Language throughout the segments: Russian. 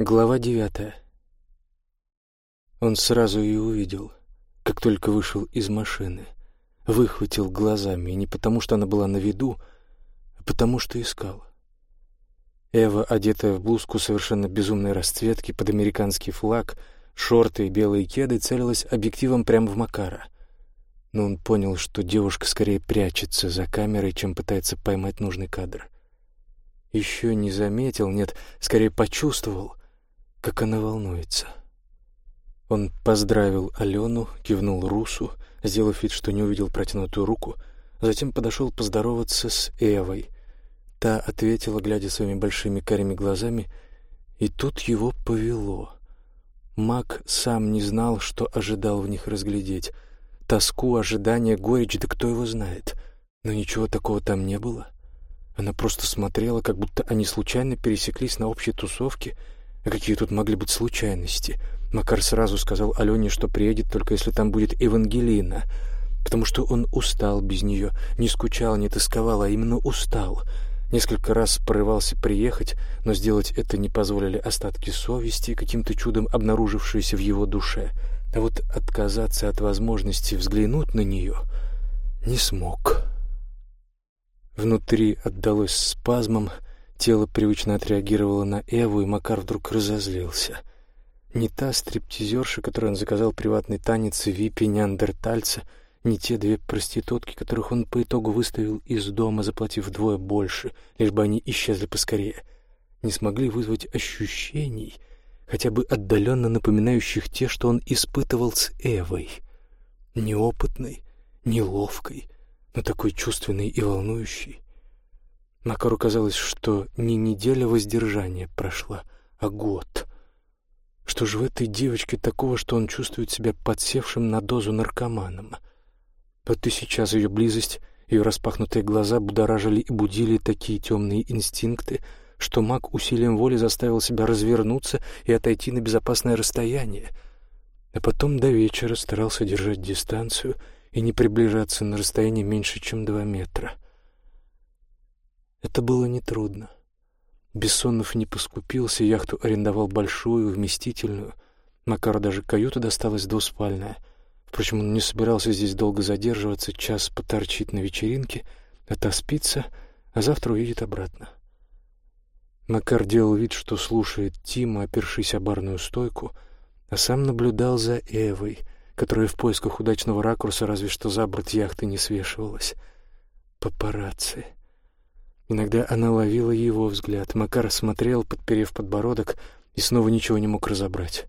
Глава девятая. Он сразу ее увидел, как только вышел из машины. Выхватил глазами, и не потому, что она была на виду, а потому, что искал. Эва, одетая в блузку совершенно безумной расцветки под американский флаг, шорты и белые кеды, целилась объективом прямо в Макара. Но он понял, что девушка скорее прячется за камерой, чем пытается поймать нужный кадр. Еще не заметил, нет, скорее почувствовал, как она волнуется. Он поздравил Алену, кивнул Русу, сделав вид, что не увидел протянутую руку, затем подошел поздороваться с Эвой. Та ответила, глядя своими большими карими глазами, и тут его повело. Мак сам не знал, что ожидал в них разглядеть. Тоску, ожидание, горечь, да кто его знает. Но ничего такого там не было. Она просто смотрела, как будто они случайно пересеклись на общей тусовке — какие тут могли быть случайности? Макар сразу сказал Алене, что приедет только если там будет Евангелина, потому что он устал без нее, не скучал, не тосковал, а именно устал. Несколько раз порывался приехать, но сделать это не позволили остатки совести, каким-то чудом обнаружившиеся в его душе. А вот отказаться от возможности взглянуть на нее не смог. Внутри отдалось спазмом, Тело привычно отреагировало на Эву, и Макар вдруг разозлился. Не та стриптизерша, которой он заказал приватный танец випи неандертальца, не те две проститутки, которых он по итогу выставил из дома, заплатив вдвое больше, лишь бы они исчезли поскорее, не смогли вызвать ощущений, хотя бы отдаленно напоминающих те, что он испытывал с Эвой. Неопытной, неловкой, но такой чувственной и волнующей. Макару казалось, что не неделя воздержания прошла, а год. Что же в этой девочке такого, что он чувствует себя подсевшим на дозу наркоманом? Вот и сейчас ее близость, ее распахнутые глаза будоражили и будили такие темные инстинкты, что маг усилием воли заставил себя развернуться и отойти на безопасное расстояние. А потом до вечера старался держать дистанцию и не приближаться на расстояние меньше, чем два метра — это было нетрудно. Бессонов не поскупился, яхту арендовал большую, вместительную. Макару даже каюта досталась двуспальная. Впрочем, он не собирался здесь долго задерживаться, час поторчит на вечеринке, отоспится, а завтра уедет обратно. Макар делал вид, что слушает Тима, опершись о барную стойку, а сам наблюдал за Эвой, которая в поисках удачного ракурса разве что за борт яхты не свешивалась. Папарацци. Иногда она ловила его взгляд. Макар смотрел, подперев подбородок, и снова ничего не мог разобрать.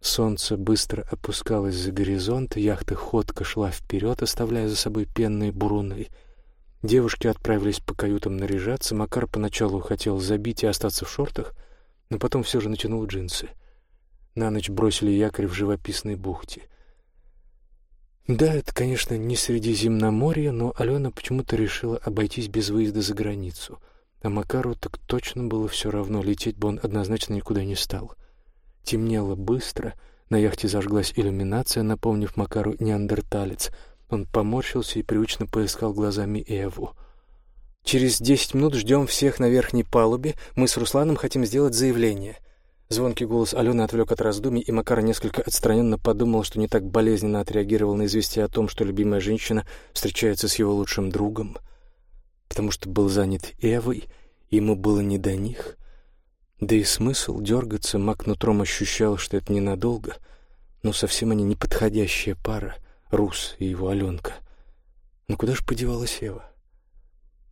Солнце быстро опускалось за горизонт, яхта ходко шла вперед, оставляя за собой пенные буруны. Девушки отправились по каютам наряжаться. Макар поначалу хотел забить и остаться в шортах, но потом все же натянул джинсы. На ночь бросили якорь в живописной бухте — да, это, конечно, не Средиземноморье, но Алена почему-то решила обойтись без выезда за границу. А Макару так точно было все равно, лететь бы он однозначно никуда не стал. Темнело быстро, на яхте зажглась иллюминация, напомнив Макару неандерталец. Он поморщился и привычно поискал глазами Эву. «Через десять минут ждем всех на верхней палубе. Мы с Русланом хотим сделать заявление». Звонкий голос Алены отвлек от раздумий, и Макар несколько отстраненно подумал, что не так болезненно отреагировал на известие о том, что любимая женщина встречается с его лучшим другом, потому что был занят Эвой, и ему было не до них. Да и смысл дергаться, Мак нутром ощущал, что это ненадолго, но совсем они неподходящая пара, Рус и его Аленка. Но куда же подевалась Эва?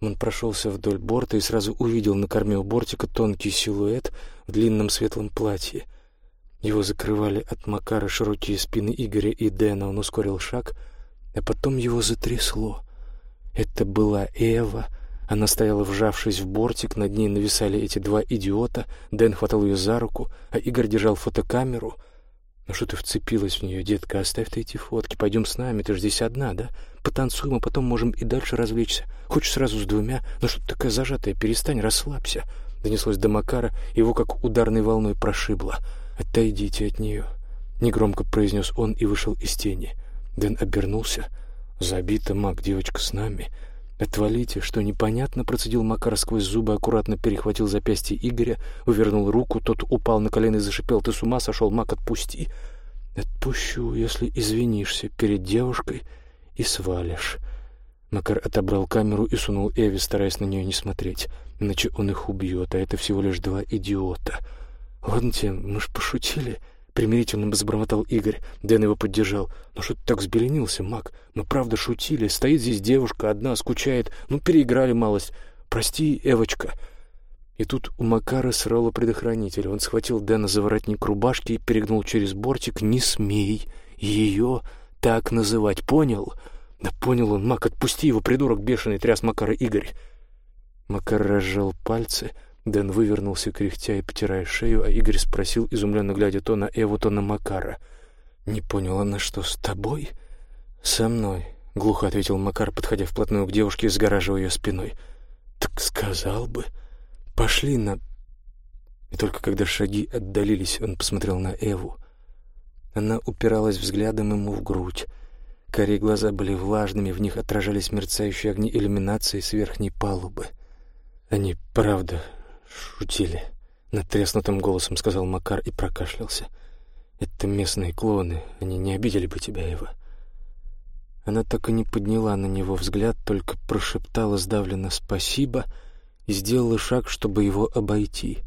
Он прошелся вдоль борта и сразу увидел на корме у бортика тонкий силуэт длинном светлом платье. Его закрывали от Макара широкие спины Игоря и Дэна. Он ускорил шаг, а потом его затрясло. Это была Эва. Она стояла, вжавшись в бортик, над ней нависали эти два идиота. Дэн хватал ее за руку, а Игорь держал фотокамеру — «Ну что ты вцепилась в нее, детка? Оставь ты эти фотки. Пойдем с нами, ты же здесь одна, да? Потанцуем, а потом можем и дальше развлечься. Хочешь сразу с двумя? Ну что ты такая зажатая? Перестань, расслабься». Донеслось до Макара, его как ударной волной прошибло. «Отойдите от нее», — негромко произнес он и вышел из тени. Дэн обернулся. «Забита, Мак, девочка с нами». «Отвалите, что непонятно?» — процедил Макар сквозь зубы, аккуратно перехватил запястье Игоря, увернул руку, тот упал на колено и зашипел. «Ты с ума сошел, Мак, отпусти!» «Отпущу, если извинишься перед девушкой и свалишь». Макар отобрал камеру и сунул Эви, стараясь на нее не смотреть. Иначе он их убьет, а это всего лишь два идиота. «Ладно тебе, мы ж пошутили», — примирительно забормотал Игорь. Дэн его поддержал. «Ну что ты так взбеленился, Мак? Мы правда шутили. Стоит здесь девушка одна, скучает. Ну, переиграли малость. Прости, Эвочка». И тут у Макара срало предохранитель. Он схватил Дэна за воротник рубашки и перегнул через бортик. «Не смей ее так называть, понял?» «Да понял он, Мак, отпусти его, придурок бешеный!» — тряс Макара Игорь. Макар разжал пальцы, Дэн вывернулся, кряхтя и потирая шею, а Игорь спросил, изумленно глядя то на Эву, то на Макара. «Не понял, она что, с тобой?» «Со мной», — глухо ответил Макар, подходя вплотную к девушке и сгораживая ее спиной. «Так сказал бы. Пошли на...» И только когда шаги отдалились, он посмотрел на Эву. Она упиралась взглядом ему в грудь. Карие глаза были влажными, в них отражались мерцающие огни иллюминации с верхней палубы. Они, правда, шутили. Натреснутым голосом сказал Макар и прокашлялся. Это местные клоны, они не обидели бы тебя, Эва. Она так и не подняла на него взгляд, только прошептала сдавленно «спасибо» и сделала шаг, чтобы его обойти.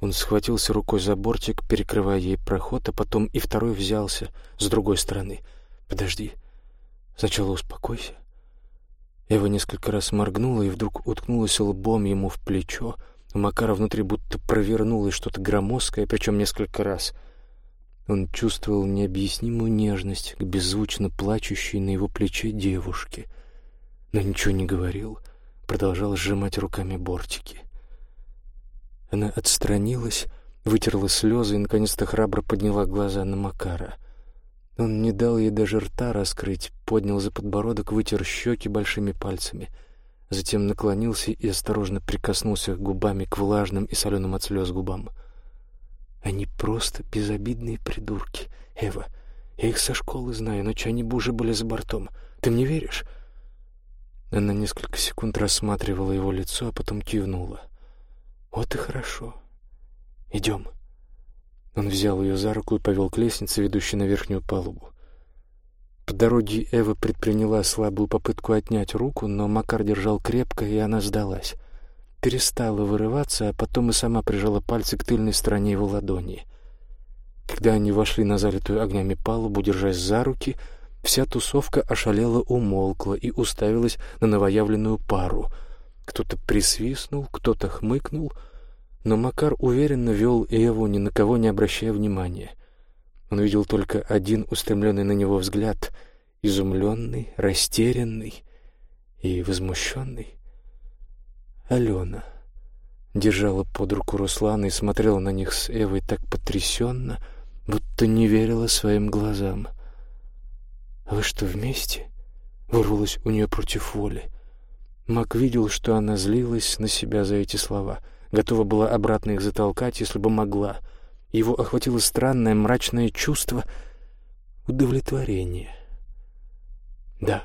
Он схватился рукой за бортик, перекрывая ей проход, а потом и второй взялся с другой стороны — Подожди. Сначала успокойся. Эва несколько раз моргнула и вдруг уткнулась лбом ему в плечо. У Макара внутри будто провернулось что-то громоздкое, причем несколько раз. Он чувствовал необъяснимую нежность к беззвучно плачущей на его плече девушке, но ничего не говорил, продолжал сжимать руками бортики. Она отстранилась, вытерла слезы и наконец-то храбро подняла глаза на Макара — он не дал ей даже рта раскрыть, поднял за подбородок, вытер щеки большими пальцами, затем наклонился и осторожно прикоснулся губами к влажным и соленым от слез губам. Они просто безобидные придурки, Эва. Я их со школы знаю, ночью они бы были за бортом. Ты мне веришь? Она несколько секунд рассматривала его лицо, а потом кивнула. Вот и хорошо. Идем. Он взял ее за руку и повел к лестнице, ведущей на верхнюю палубу. По дороге Эва предприняла слабую попытку отнять руку, но Макар держал крепко, и она сдалась. Перестала вырываться, а потом и сама прижала пальцы к тыльной стороне его ладони. Когда они вошли на залитую огнями палубу, держась за руки, вся тусовка ошалела умолкла и уставилась на новоявленную пару. Кто-то присвистнул, кто-то хмыкнул — но Макар уверенно вел Эву, ни на кого не обращая внимания. Он видел только один устремленный на него взгляд, изумленный, растерянный и возмущенный. Алена держала под руку Руслана и смотрела на них с Эвой так потрясенно, будто не верила своим глазам. «А вы что, вместе?» — вырвалось у нее против воли. Мак видел, что она злилась на себя за эти слова — готова была обратно их затолкать, если бы могла. Его охватило странное мрачное чувство удовлетворения. «Да»,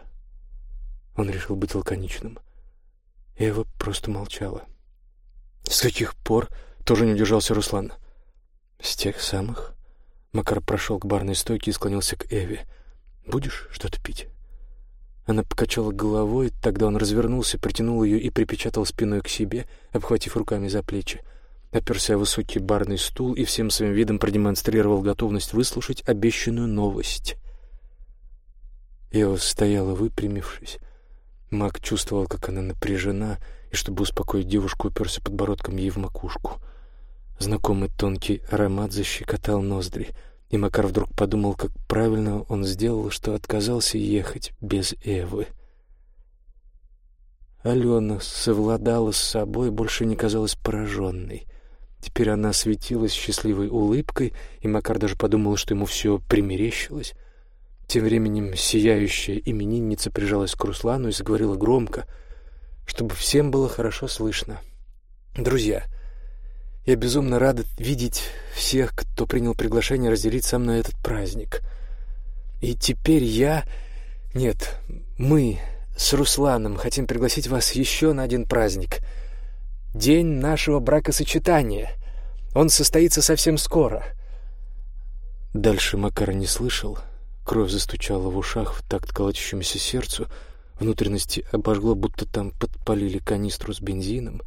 — он решил быть лаконичным. Эва просто молчала. «С каких пор?» — тоже не удержался Руслан. «С тех самых». Макар прошел к барной стойке и склонился к Эве. «Будешь что-то пить?» Она покачала головой, тогда он развернулся, притянул ее и припечатал спиной к себе, обхватив руками за плечи. Оперся о высокий барный стул и всем своим видом продемонстрировал готовность выслушать обещанную новость. Ева стояла, выпрямившись. Мак чувствовал, как она напряжена, и, чтобы успокоить девушку, уперся подбородком ей в макушку. Знакомый тонкий аромат защекотал ноздри — и Макар вдруг подумал, как правильно он сделал, что отказался ехать без Эвы. Алена совладала с собой, больше не казалась пораженной. Теперь она светилась счастливой улыбкой, и Макар даже подумал, что ему все примерещилось. Тем временем сияющая именинница прижалась к Руслану и заговорила громко, чтобы всем было хорошо слышно. «Друзья, я безумно рада видеть всех, кто принял приглашение разделить со мной этот праздник. И теперь я... Нет, мы с Русланом хотим пригласить вас еще на один праздник. День нашего бракосочетания. Он состоится совсем скоро». Дальше Макара не слышал. Кровь застучала в ушах в такт колотящемуся сердцу. Внутренности обожгло, будто там подпалили канистру с бензином.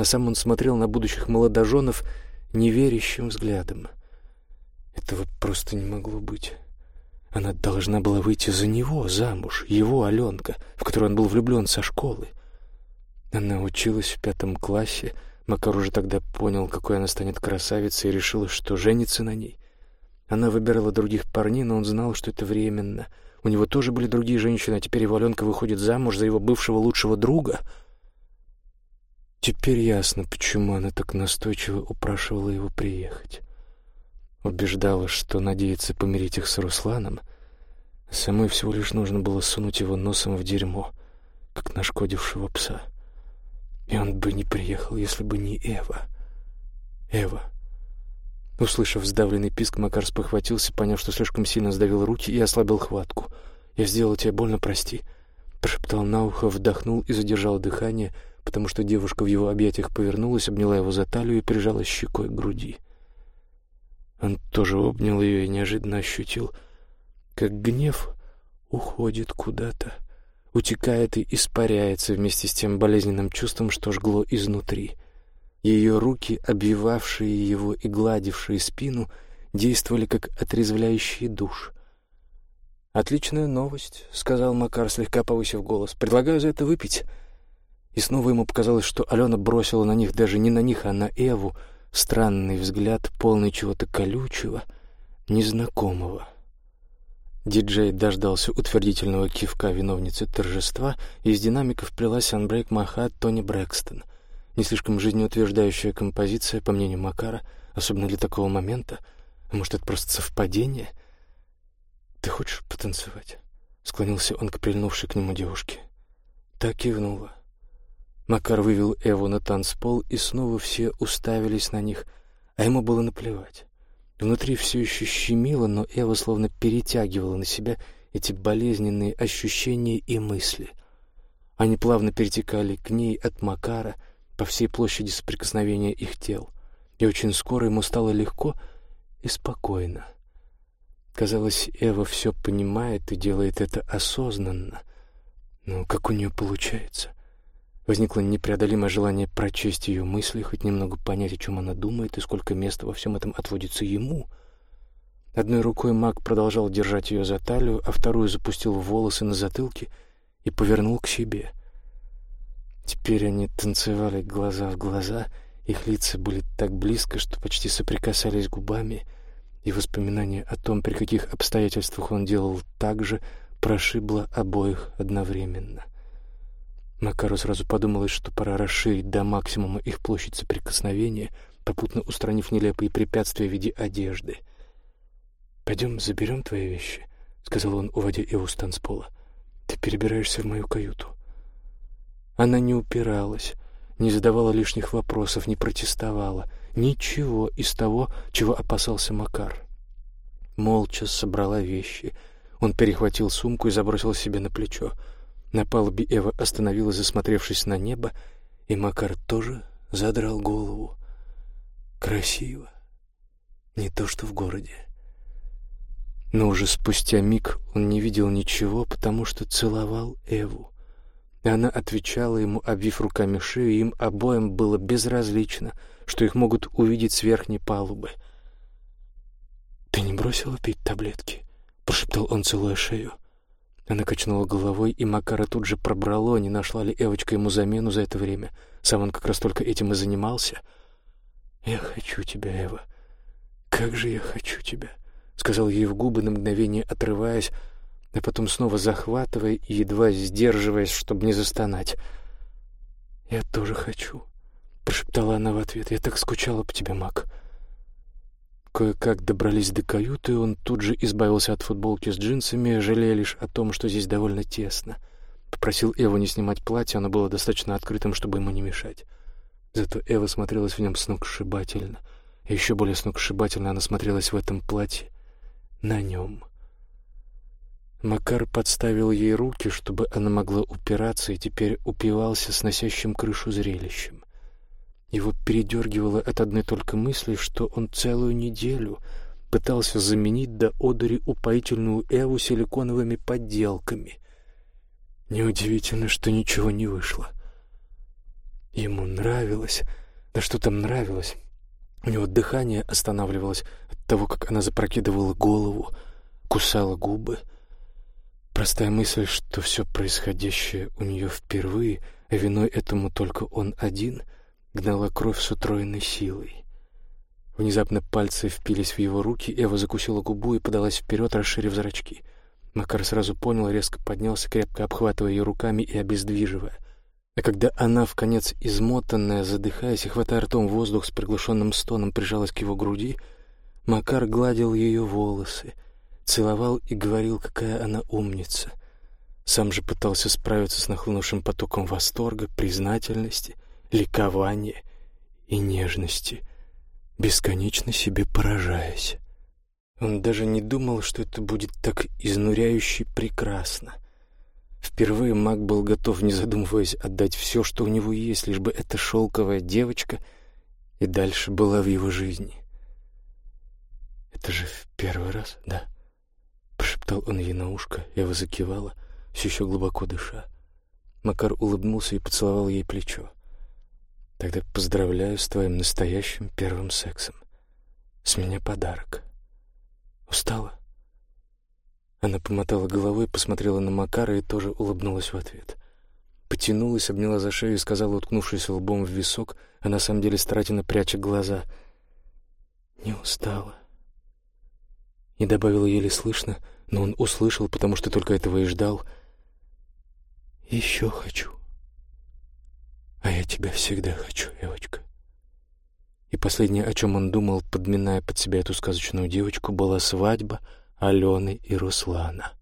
А сам он смотрел на будущих молодоженов неверящим взглядом. Этого просто не могло быть. Она должна была выйти за него, замуж, его Аленка, в которую он был влюблен со школы. Она училась в пятом классе. Макар уже тогда понял, какой она станет красавицей, и решил, что женится на ней. Она выбирала других парней, но он знал, что это временно. У него тоже были другие женщины, а теперь его Аленка выходит замуж за его бывшего лучшего друга. Теперь ясно, почему она так настойчиво упрашивала его приехать убеждала, что надеется помирить их с Русланом, самой всего лишь нужно было сунуть его носом в дерьмо, как нашкодившего пса. И он бы не приехал, если бы не Эва. Эва. Услышав сдавленный писк, Макар спохватился, поняв, что слишком сильно сдавил руки и ослабил хватку. «Я сделал тебе больно, прости», — прошептал на ухо, вдохнул и задержал дыхание, потому что девушка в его объятиях повернулась, обняла его за талию и прижала щекой к груди. Он тоже обнял ее и неожиданно ощутил, как гнев уходит куда-то, утекает и испаряется вместе с тем болезненным чувством, что жгло изнутри. Ее руки, обвивавшие его и гладившие спину, действовали как отрезвляющий душ. «Отличная новость», — сказал Макар, слегка повысив голос. «Предлагаю за это выпить». И снова ему показалось, что Алена бросила на них даже не на них, а на Эву — странный взгляд, полный чего-то колючего, незнакомого. Диджей дождался утвердительного кивка виновницы торжества, и из динамиков плелась «Анбрейк Маха» Тони Брэкстон. Не слишком жизнеутверждающая композиция, по мнению Макара, особенно для такого момента. Может, это просто совпадение? «Ты хочешь потанцевать?» — склонился он к прильнувшей к нему девушке. Так кивнула. Макар вывел Эву на танцпол, и снова все уставились на них, а ему было наплевать. Внутри все еще щемило, но Эва словно перетягивала на себя эти болезненные ощущения и мысли. Они плавно перетекали к ней от Макара по всей площади соприкосновения их тел, и очень скоро ему стало легко и спокойно. Казалось, Эва все понимает и делает это осознанно. Но как у нее получается? Возникло непреодолимое желание прочесть ее мысли, хоть немного понять, о чем она думает и сколько места во всем этом отводится ему. Одной рукой маг продолжал держать ее за талию, а вторую запустил в волосы на затылке и повернул к себе. Теперь они танцевали глаза в глаза, их лица были так близко, что почти соприкасались губами, и воспоминание о том, при каких обстоятельствах он делал так же, прошибло обоих одновременно. Макару сразу подумалось, что пора расширить до максимума их площадь соприкосновения, попутно устранив нелепые препятствия в виде одежды. «Пойдем заберем твои вещи», — сказал он, уводя Эву с танцпола. «Ты перебираешься в мою каюту». Она не упиралась, не задавала лишних вопросов, не протестовала. Ничего из того, чего опасался Макар. Молча собрала вещи. Он перехватил сумку и забросил себе на плечо. На палубе Эва остановилась, засмотревшись на небо, и Макар тоже задрал голову. Красиво. Не то, что в городе. Но уже спустя миг он не видел ничего, потому что целовал Эву. И она отвечала ему, обвив руками шею, им обоим было безразлично, что их могут увидеть с верхней палубы. «Ты не бросила пить таблетки?» — прошептал он, целуя шею. Она качнула головой, и Макара тут же пробрало, не нашла ли Эвочка ему замену за это время. Сам он как раз только этим и занимался. «Я хочу тебя, Эва. Как же я хочу тебя!» — сказал ей в губы на мгновение, отрываясь, а потом снова захватывая и едва сдерживаясь, чтобы не застонать. «Я тоже хочу», — прошептала она в ответ. «Я так скучала по тебе, Мак». Кое-как добрались до каюты, он тут же избавился от футболки с джинсами, жалея лишь о том, что здесь довольно тесно. Попросил Эву не снимать платье, оно было достаточно открытым, чтобы ему не мешать. Зато Эва смотрелась в нем сногсшибательно. И еще более сногсшибательно она смотрелась в этом платье на нем. Макар подставил ей руки, чтобы она могла упираться, и теперь упивался сносящим крышу зрелищем. Его передергивало от одной только мысли, что он целую неделю пытался заменить до одури упоительную Эву силиконовыми подделками. Неудивительно, что ничего не вышло. Ему нравилось, да что там нравилось. У него дыхание останавливалось от того, как она запрокидывала голову, кусала губы. Простая мысль, что все происходящее у нее впервые, а виной этому только он один — гнала кровь с утроенной силой. Внезапно пальцы впились в его руки, Эва закусила губу и подалась вперед, расширив зрачки. Макар сразу понял, резко поднялся, крепко обхватывая ее руками и обездвиживая. А когда она, в конец измотанная, задыхаясь и хватая ртом воздух с приглушенным стоном, прижалась к его груди, Макар гладил ее волосы, целовал и говорил, какая она умница. Сам же пытался справиться с нахлынувшим потоком восторга, признательности — ликования и нежности, бесконечно себе поражаясь. Он даже не думал, что это будет так изнуряюще прекрасно. Впервые Мак был готов, не задумываясь, отдать все, что у него есть, лишь бы эта шелковая девочка и дальше была в его жизни. «Это же в первый раз, да?» — прошептал он ей на ушко, Ева закивала, все еще глубоко дыша. Макар улыбнулся и поцеловал ей плечо. Тогда поздравляю с твоим настоящим первым сексом. С меня подарок. Устала? Она помотала головой, посмотрела на Макара и тоже улыбнулась в ответ. Потянулась, обняла за шею и сказала, уткнувшись лбом в висок, а на самом деле старательно пряча глаза. «Не устала». И добавила еле слышно, но он услышал, потому что только этого и ждал. «Еще хочу». А я тебя всегда хочу, девочка. И последнее, о чем он думал, подминая под себя эту сказочную девочку, была свадьба Алены и Руслана.